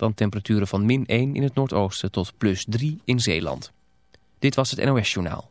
Dan temperaturen van min 1 in het noordoosten tot plus 3 in Zeeland. Dit was het NOS Journaal.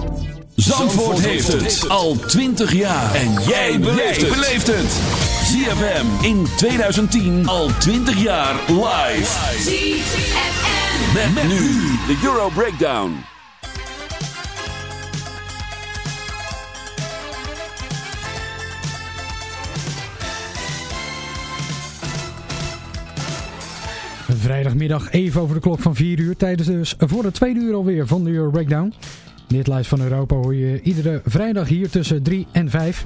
Zandvoort heeft het al 20 jaar. En jij beleeft het. ZFM in 2010 al 20 jaar live. ZFM. Met, met nu de Euro Breakdown. Vrijdagmiddag even over de klok van 4 uur. Tijdens dus voor de tweede uur alweer van de Euro Breakdown. Dit lijst van Europa hoor je iedere vrijdag hier tussen 3 en 5.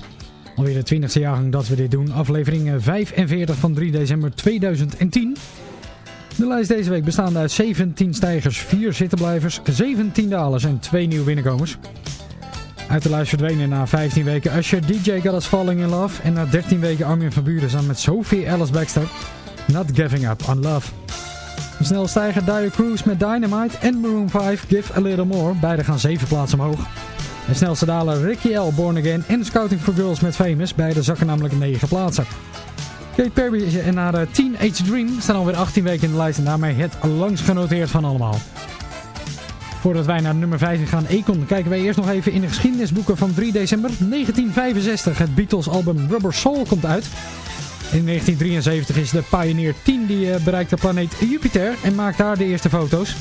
Alweer de 20e jaargang dat we dit doen. Aflevering 45 van 3 december 2010. De lijst deze week bestaande uit 17 stijgers, 4 zittenblijvers, 17 dalers en 2 nieuwe binnenkomers. Uit de lijst verdwenen na 15 weken Usher, DJ Got Falling In Love. En na 13 weken Armin van Buren samen met Sophie Alice Baxter. Not Giving Up On Love. De snel stijger Dire Cruise met Dynamite en Maroon 5 Give A Little More. Beide gaan 7 plaatsen omhoog. De snelste daler Ricky L. Born Again en Scouting for Girls met Famous. Beide zakken namelijk 9 plaatsen. Kate Perry en haar eh, Teenage Dream staan alweer 18 weken in de lijst en daarmee het langst genoteerd van allemaal. Voordat wij naar nummer 15 gaan, Econ, kijken wij eerst nog even in de geschiedenisboeken van 3 december 1965. Het Beatles album Rubber Soul komt uit. In 1973 is de Pioneer 10 die eh, bereikt de planeet Jupiter en maakt daar de eerste foto's.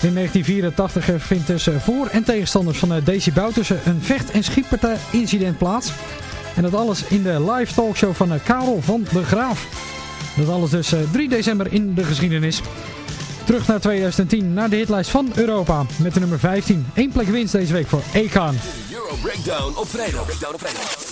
In 1984 eh, vindt tussen voor- en tegenstanders van Daisy Boutersen een vecht- en schietpartij incident plaats. En dat alles in de live talkshow van Karel van de Graaf. Dat alles dus 3 december in de geschiedenis. Terug naar 2010, naar de hitlijst van Europa. Met de nummer 15. Eén plek winst deze week voor Ekan. Euro Breakdown op vrijdag. Breakdown op vrijdag.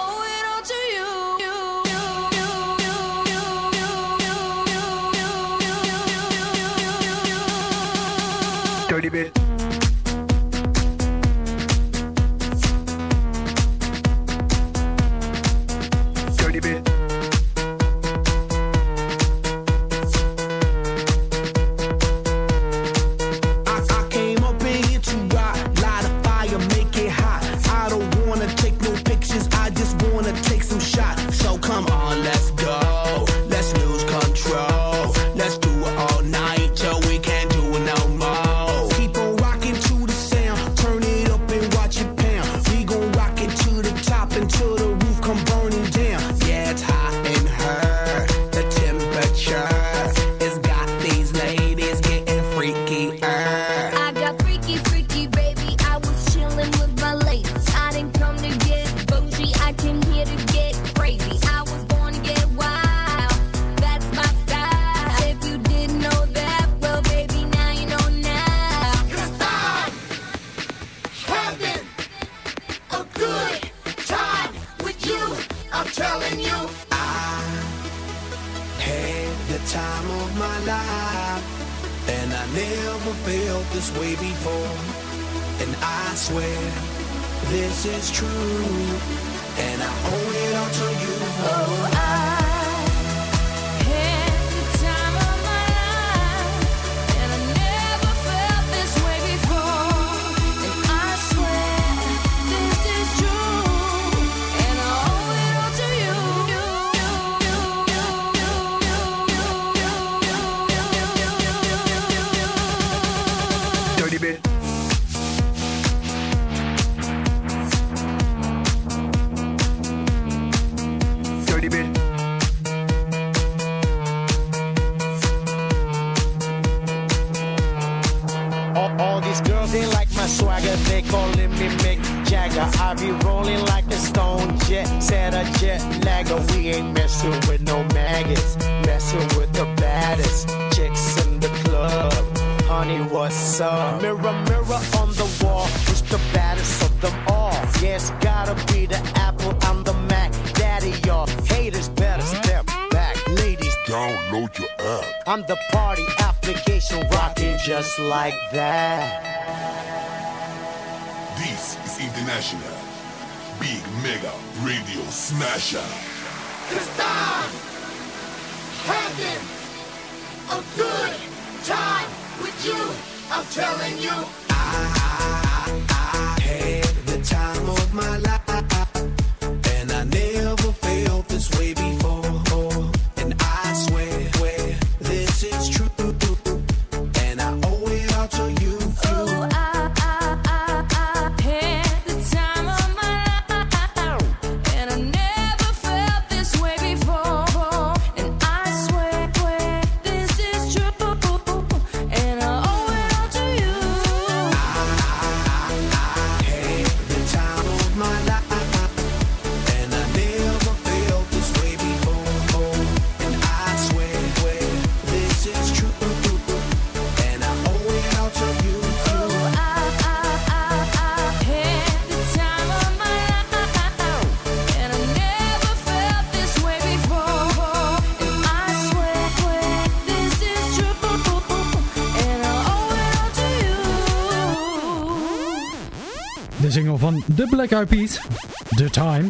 Black Eyed de The Time.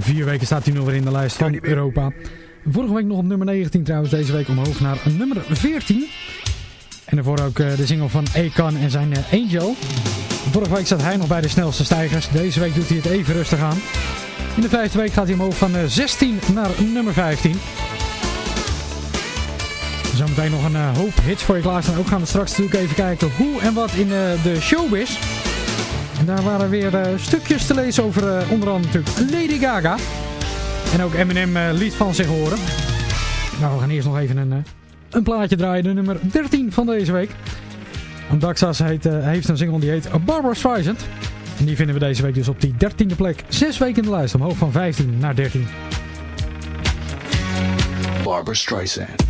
Vier weken staat hij nog weer in de lijst van Europa. Vorige week nog op nummer 19 trouwens, deze week omhoog naar nummer 14. En daarvoor ook eh, de single van Ekan en zijn eh, Angel. Vorige week zat hij nog bij de snelste stijgers. Deze week doet hij het even rustig aan. In de vijfde week gaat hij omhoog van eh, 16 naar nummer 15. Zometeen nog een hoop hits voor je klaarstaan. Ook gaan we straks natuurlijk even kijken hoe en wat in de showbiz. Daar waren weer eh, stukjes te lezen over eh, onder andere natuurlijk Lady Gaga. En ook Eminem uh, liet van zich horen. Nou, we gaan eerst nog even een, een plaatje draaien. De nummer 13 van deze week. Daxas heet, heeft een single die heet Barbara Streisand. En die vinden we deze week dus op die 13e plek. Zes weken in de lijst, omhoog van 15 naar 13. Barbara Streisand.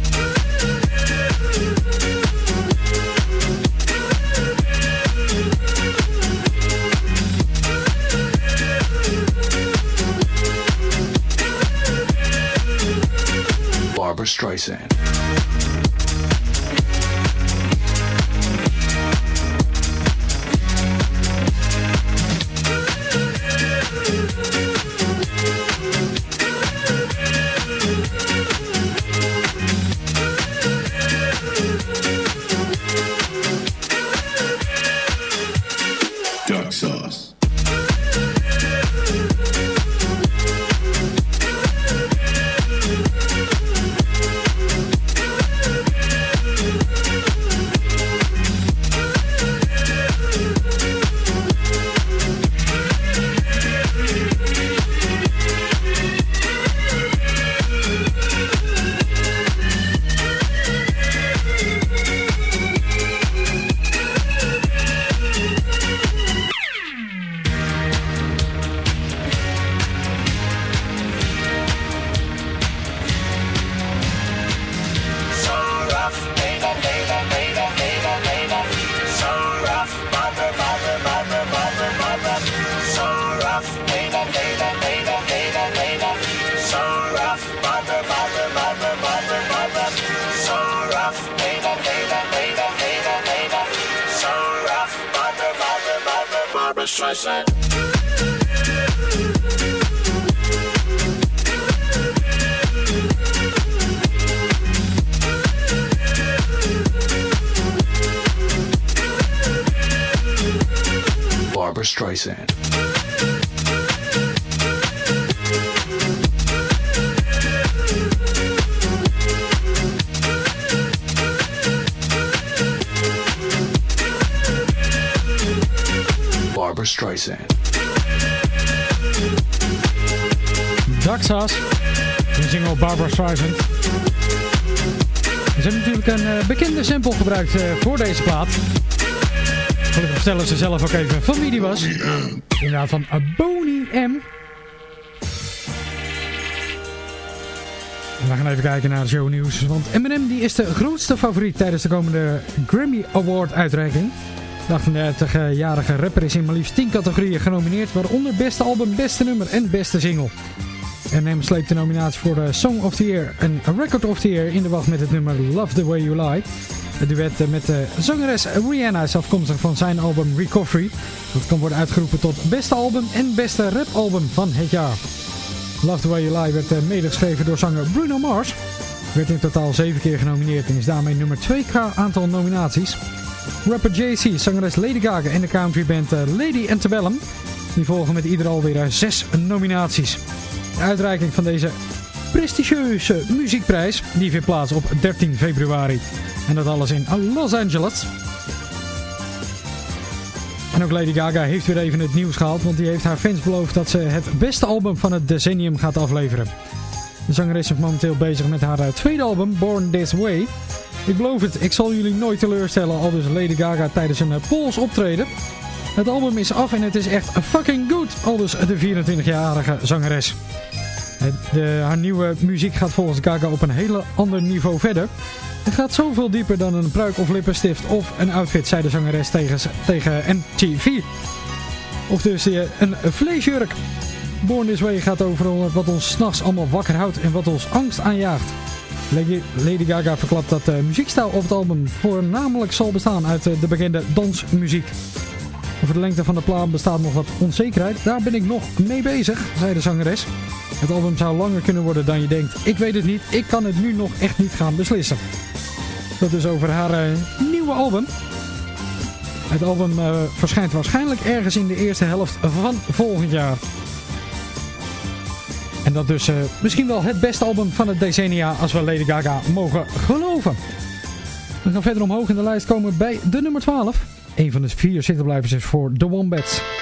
Streisand. Eh, voor deze plaat. Gelukkig vertellen ze zelf ook even van wie die was. Inderdaad van Boney M. We gaan even kijken naar het shownieuws. Want Eminem die is de grootste favoriet tijdens de komende Grammy Award uitreiking. De 38-jarige rapper is in maar liefst 10 categorieën genomineerd. Waaronder beste album, beste nummer en beste single. Eminem sleept de nominatie voor de Song of the Year en Record of the Year in de wacht met het nummer Love the Way You Lie. Duet met de zangeres Rihanna is afkomstig van zijn album Recovery. Dat kan worden uitgeroepen tot beste album en beste rapalbum van het jaar. Love the Way You Lie werd eh, medegeschreven door zanger Bruno Mars. Werd in totaal 7 keer genomineerd en is daarmee nummer 2 qua aantal nominaties. Rapper JC, zangeres Lady Gaga en de countryband eh, Lady Antebellum. Die volgen met ieder alweer 6 nominaties. De uitreiking van deze prestigieuze muziekprijs die vindt plaats op 13 februari. En dat alles in Los Angeles. En ook Lady Gaga heeft weer even het nieuws gehaald, want die heeft haar fans beloofd dat ze het beste album van het decennium gaat afleveren. De zangeres is momenteel bezig met haar eh, tweede album, Born This Way. Ik beloof het, ik zal jullie nooit teleurstellen, al dus Lady Gaga tijdens een eh, Pools optreden. Het album is af en het is echt fucking good, al dus de 24-jarige zangeres. De, haar nieuwe muziek gaat volgens Gaga op een hele ander niveau verder. Het gaat zoveel dieper dan een pruik of lippenstift of een outfit, zei de zangeres tegen, tegen MTV. Of dus een vleesjurk. Born This Way gaat over wat ons s'nachts allemaal wakker houdt en wat ons angst aanjaagt. Lady Gaga verklapt dat de muziekstijl op het album voornamelijk zal bestaan uit de bekende dansmuziek. Over de lengte van de plaat bestaat nog wat onzekerheid. Daar ben ik nog mee bezig, zei de zangeres. Het album zou langer kunnen worden dan je denkt. Ik weet het niet, ik kan het nu nog echt niet gaan beslissen. Dat is over haar uh, nieuwe album. Het album uh, verschijnt waarschijnlijk ergens in de eerste helft van volgend jaar. En dat dus uh, misschien wel het beste album van het decennia als we Lady Gaga mogen geloven. We gaan verder omhoog in de lijst komen bij de nummer 12. Een van de vier zittenblijvers is voor The Wombats.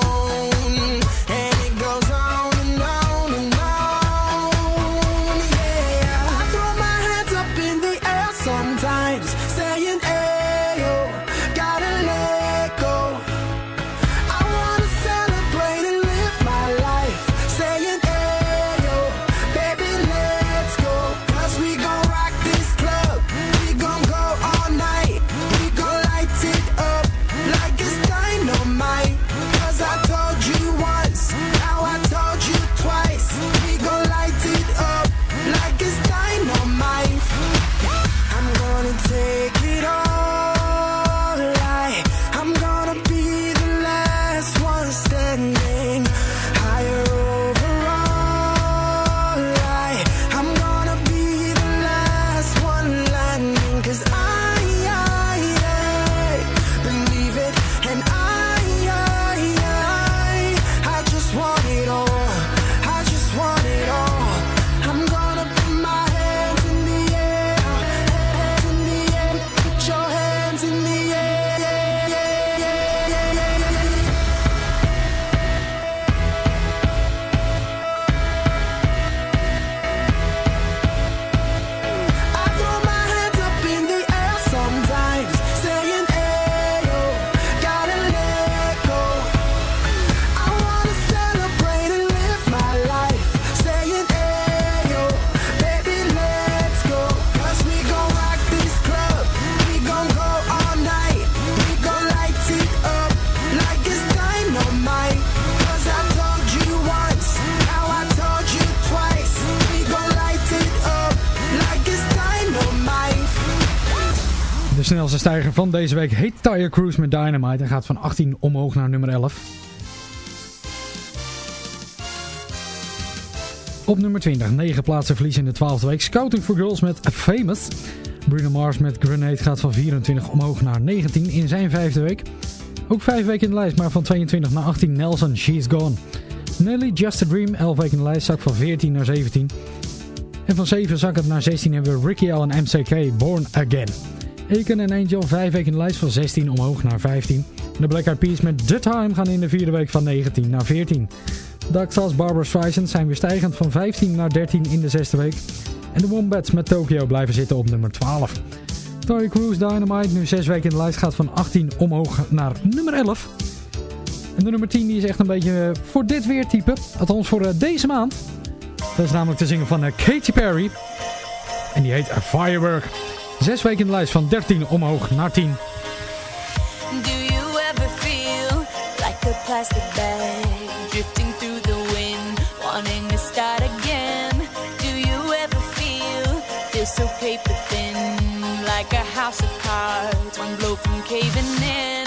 Stijger van deze week heet Tire Cruise met Dynamite en gaat van 18 omhoog naar nummer 11. Op nummer 20, 9 plaatsen verlies in de 12e week. Scouting for Girls met Famous. Bruno Mars met Grenade gaat van 24 omhoog naar 19 in zijn vijfde week. Ook vijf weken in de lijst, maar van 22 naar 18 Nelson, She's Gone. Nelly, Just a Dream, 11 weken in de lijst, zak van 14 naar 17. En van 7 zak het naar 16 hebben we Ricky L en MCK, Born Again. Aiken en Angel, 5 weken in de lijst, van 16 omhoog naar 15. De Black Eyed Peas met The Time gaan in de vierde week van 19 naar 14. Dark Barbara Streisand zijn weer stijgend van 15 naar 13 in de zesde week. En de Wombats met Tokyo blijven zitten op nummer 12. Toy Cruise Dynamite, nu 6 weken in de lijst, gaat van 18 omhoog naar nummer 11. En de nummer 10 die is echt een beetje voor dit weertype. Althans voor eh, deze maand. Dat is namelijk te zingen van eh, Katy Perry. En die heet Firework. 6 weken in de lijst van 13 omhoog naar 10. Do you ever feel like a plastic bag drifting through the wind, wanting to start again? Do you ever feel feel so paper thin, like a house of cards, one blow from caving in?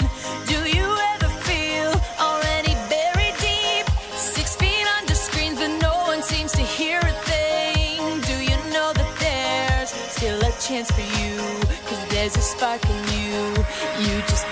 There's a spark in you. You just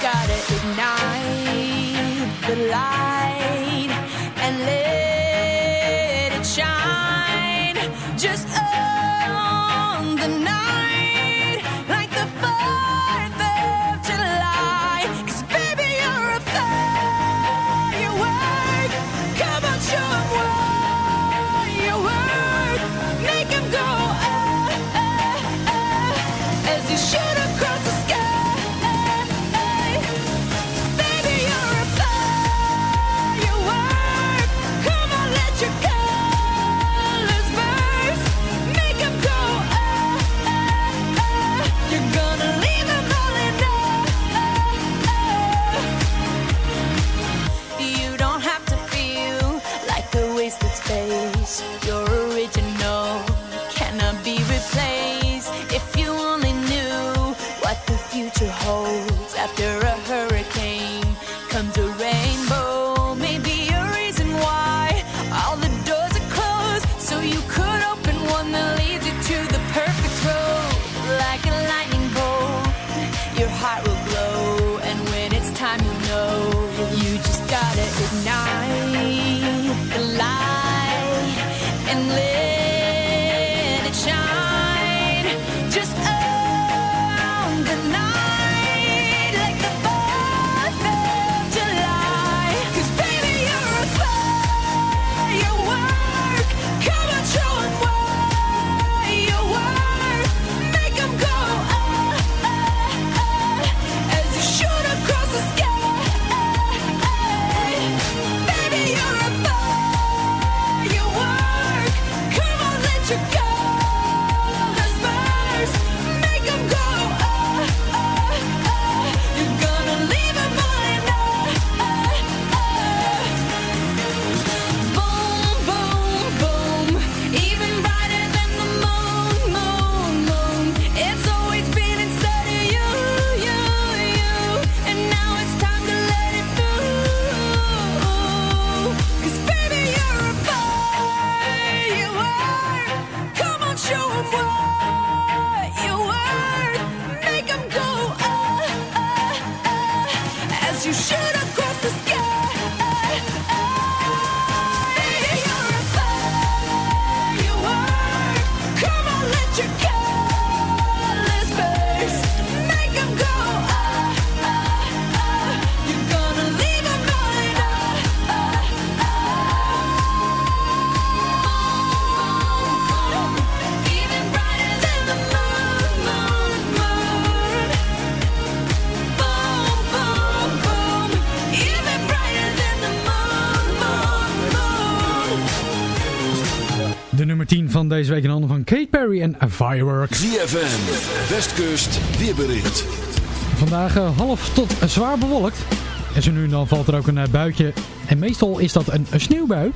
en Firework. ZFM, Westkust, weerbericht. Vandaag eh, half tot zwaar bewolkt. En zo nu en dan valt er ook een eh, buitje. En meestal is dat een, een sneeuwbui.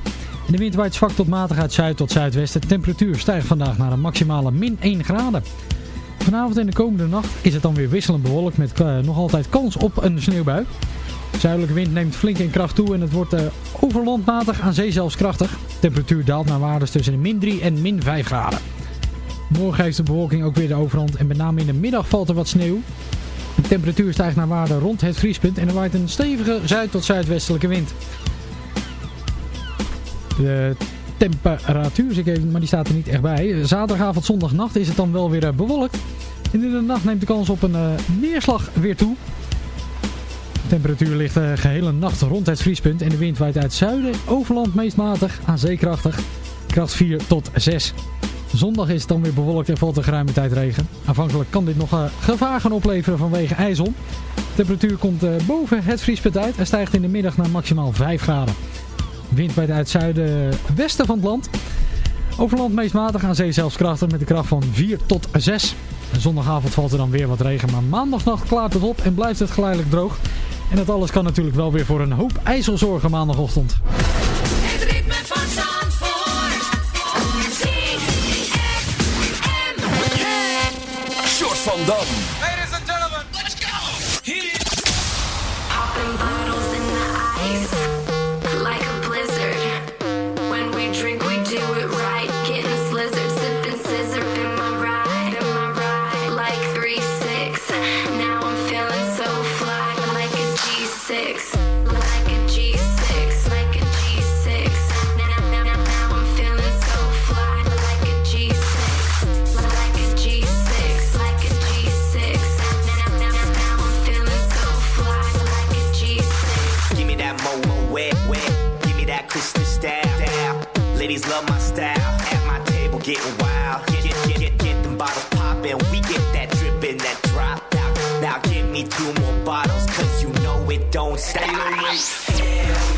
En de wind waait zwak tot matig uit zuid tot zuidwesten. De temperatuur stijgt vandaag naar een maximale min 1 graden. Vanavond en de komende nacht is het dan weer wisselend bewolkt met eh, nog altijd kans op een sneeuwbui. De zuidelijke wind neemt flink in kracht toe en het wordt overlandmatig aan zee zelfs krachtig. De temperatuur daalt naar waardes tussen de min 3 en min 5 graden. Morgen heeft de bewolking ook weer de overhand en met name in de middag valt er wat sneeuw. De temperatuur stijgt naar waarde rond het vriespunt en er waait een stevige zuid- tot zuidwestelijke wind. De temperatuur, ik maar die staat er niet echt bij. Zaterdagavond, zondagnacht is het dan wel weer eh, bewolkt. En in de nacht neemt de kans op een eh, neerslag weer toe. De temperatuur ligt eh, de gehele nacht rond het vriespunt en de wind waait uit zuiden, overland meest matig aan zeekrachtig, kracht 4 tot 6. Zondag is het dan weer bewolkt en valt er geruime tijd regen. Aanvankelijk kan dit nog eh, gevaar gaan opleveren vanwege ijzel. De temperatuur komt eh, boven het vriespunt uit en stijgt in de middag naar maximaal 5 graden. Wind bij het uit zuiden eh, westen van het land. Overland meest matig aan zee zelfs krachtig met de kracht van 4 tot 6. Zondagavond valt er dan weer wat regen, maar maandagnacht klaart het op en blijft het geleidelijk droog. En dat alles kan natuurlijk wel weer voor een hoop ijzel zorgen maandagochtend. ladies love my style. At my table, getting wild. Get, get, get, get them bottles poppin'. We get that drippin', that drop out. Now give me two more bottles, cause you know it don't stop.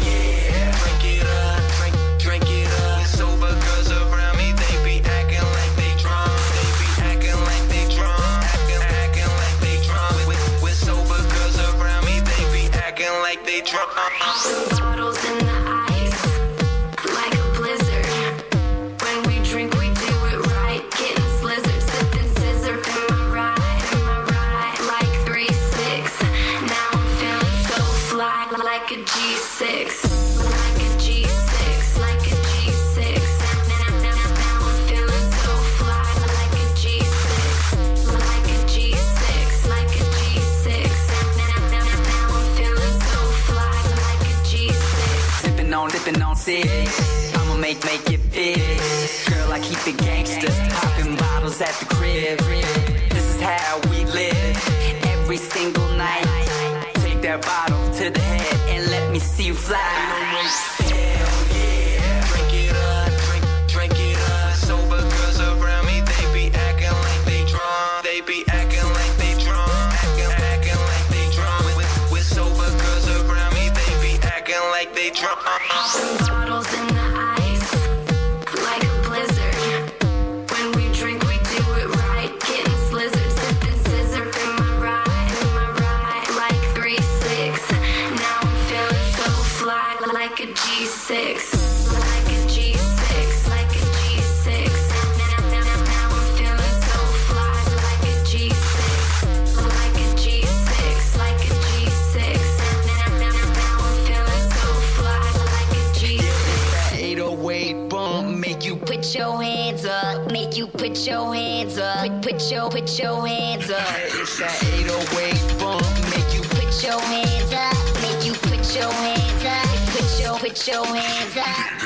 Put your hands up.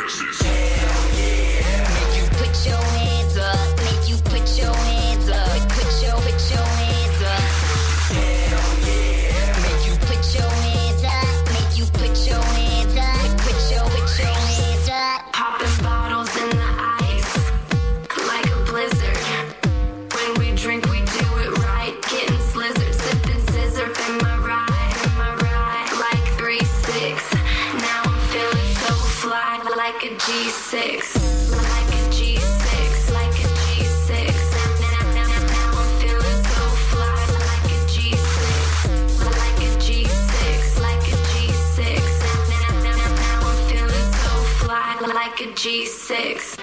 six.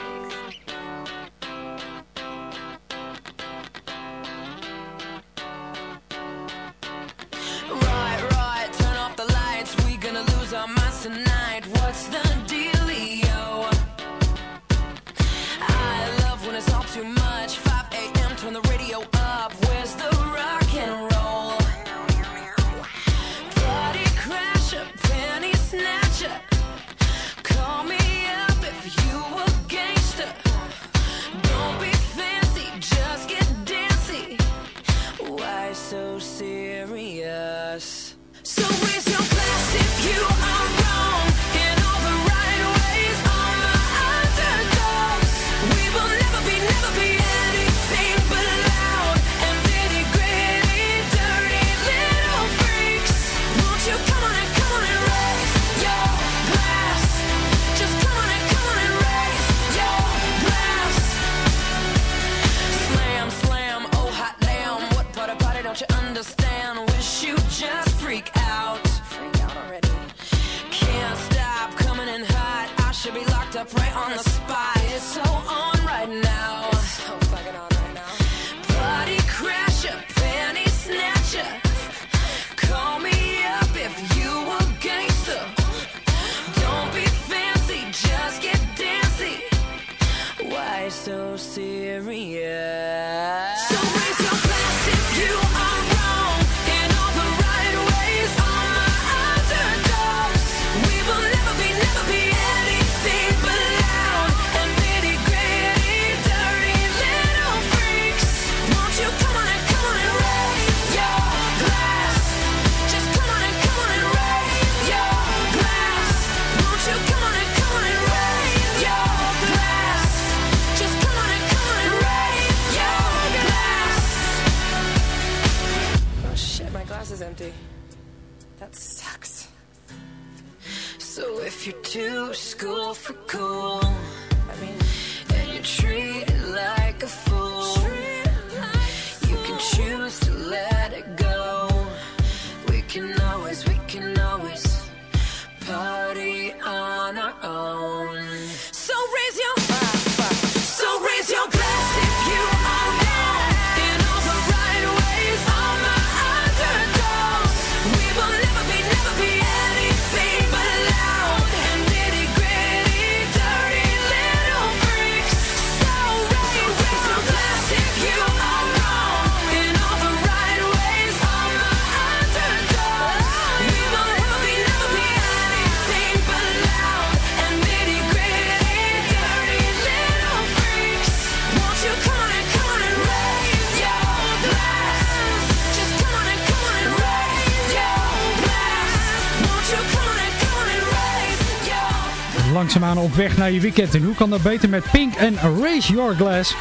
Langzaamaan op weg naar je weekend. En hoe kan dat beter met Pink en Raise Your Glass?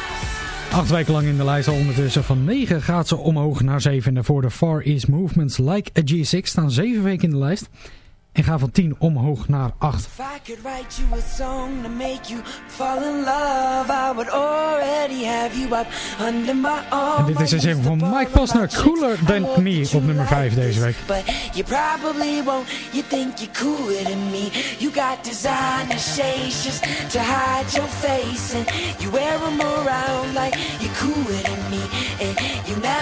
Acht weken lang in de lijst al ondertussen. Van 9 gaat ze omhoog naar 7. En voor de Far East Movements Like a G6 staan 7 weken in de lijst. En gaan van 10 omhoog naar 8. If I could write you a song to make you fall in love, I would already have you up under my arm. En dit is dus even van Mike Posner, Cooler Than Me op nummer 5 deze week. But you probably won't. You think you're cooler than me. You got designer shades just to hide your face, and you wear them around like you're cooler than me.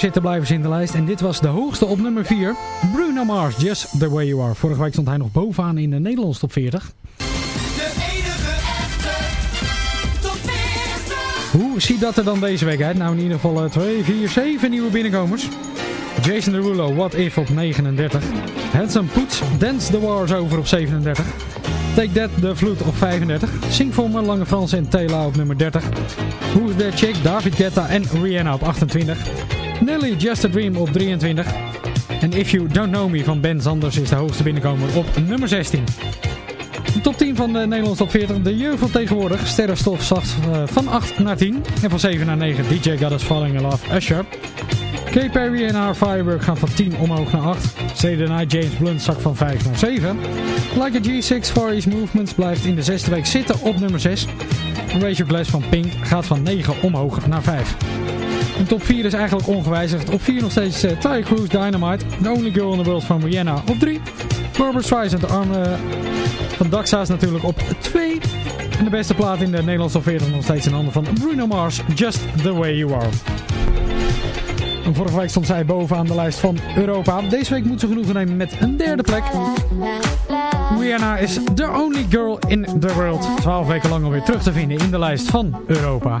week vier zittenblijvers in de lijst. En dit was de hoogste op nummer 4. Bruno Mars, Just The Way You Are. Vorige week stond hij nog bovenaan in de Nederlands top 40. De enige echte top 40. Hoe ziet dat er dan deze week uit? Nou in ieder geval 2, 4, 7 nieuwe binnenkomers. Jason Derulo, What If op 39. Handsome Poets, Dance the Wars over op 37. Take That, The Vloed op 35. Sing For Me, Lange Frans en Taylor op nummer 30. Who's That Chick, David Guetta en Rihanna op 28. Nelly, Just a Dream op 23. En If You Don't Know Me van Ben Sanders is de hoogste binnenkomer op nummer 16. De top 10 van de Nederlands top 40. De jeugd van tegenwoordig. Sterrenstof zacht uh, van 8 naar 10. En van 7 naar 9 DJ Us Falling in Love Usher. Kay Perry en haar Firework gaan van 10 omhoog naar 8. Saturday James Blunt zakt van 5 naar 7. Like a G6 Far East Movements blijft in de zesde week zitten op nummer 6. En Raise Your Glass van Pink gaat van 9 omhoog naar 5. De top 4 is eigenlijk ongewijzigd. Op 4 nog steeds uh, Ty Cruz Dynamite. The Only Girl in the World van Rihanna op 3. Barbara Streisand, de arm uh, van Daxa is natuurlijk op 2. En de beste plaat in de Nederlandse top 40 nog steeds in handen van Bruno Mars. Just The Way You Are. Vorige week stond zij bovenaan de lijst van Europa. Deze week moet ze genoegen nemen met een derde plek. Rihanna is the only girl in the world. 12 weken lang alweer terug te vinden in de lijst van Europa.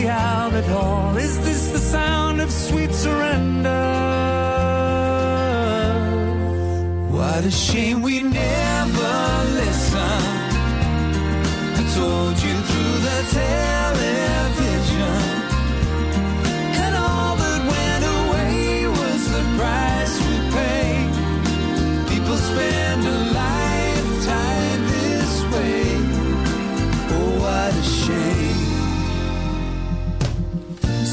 the outlet hall. Is this the sound of sweet surrender? What a shame we never listened. I told you through the television. And all that went away was the price we paid. People spend a lifetime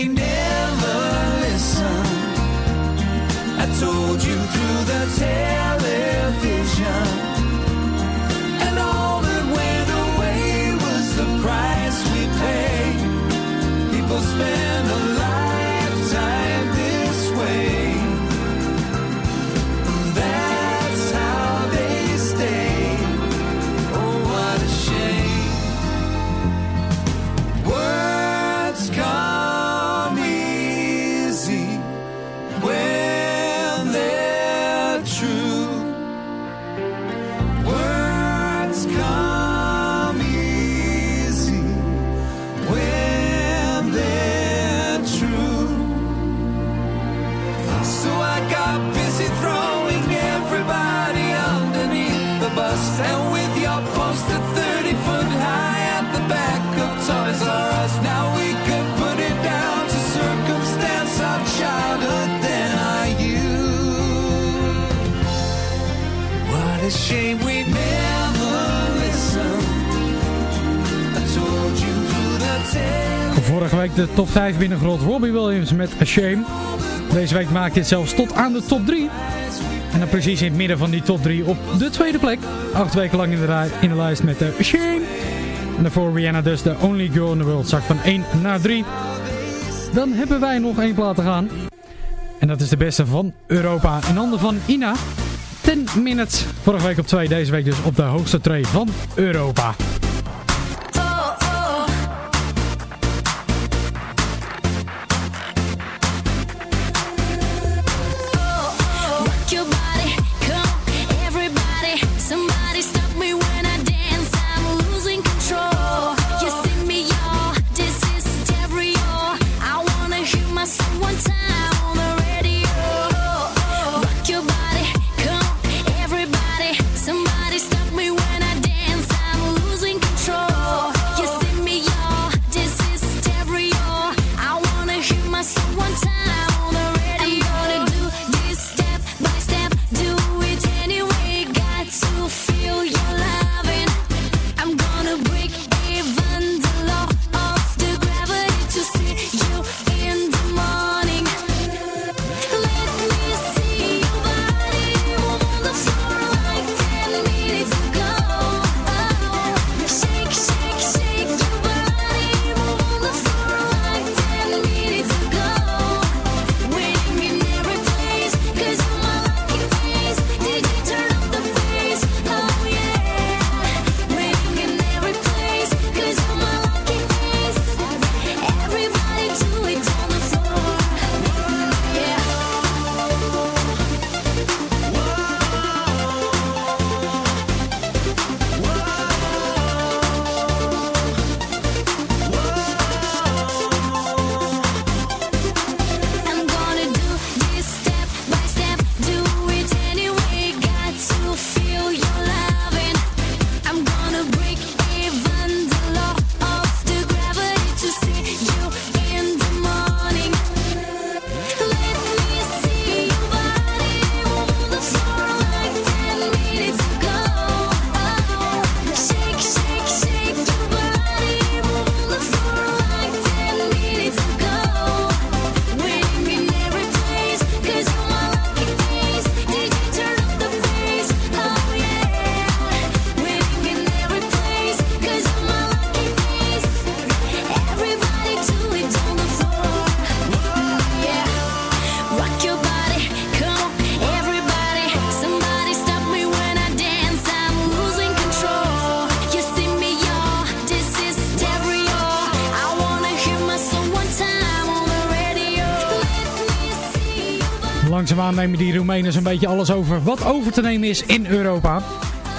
we never Je de top 5 binnengerold Robbie Williams met A Shame. Deze week maakt dit zelfs tot aan de top 3. En dan precies in het midden van die top 3 op de tweede plek. Acht weken lang in de, in de lijst met de Shame. En daarvoor Rihanna dus de Only Girl in the World. Zak van 1 naar 3. Dan hebben wij nog één plaat te gaan. En dat is de beste van Europa. In handen van Ina. 10 minutes. Vorige week op 2. Deze week dus op de hoogste tree van Europa. Langzaamaan nemen die Roemenen zo'n beetje alles over wat over te nemen is in Europa.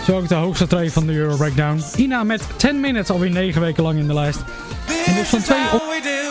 Zo ook de hoogste tree van de Euro Breakdown. Ina met 10 Minutes alweer 9 weken lang in de lijst. En dus van 2 op...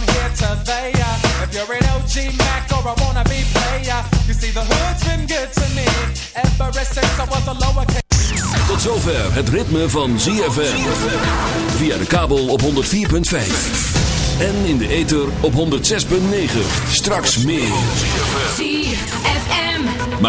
from here to there. If you're an OG Mac or a wannabe player, you see the hood's been good to me. Ever since I was a lowercase. Tot zover het ritme van ZFM. Via de kabel op 104.5. En in de ether op 106.9. Straks meer. ZFM.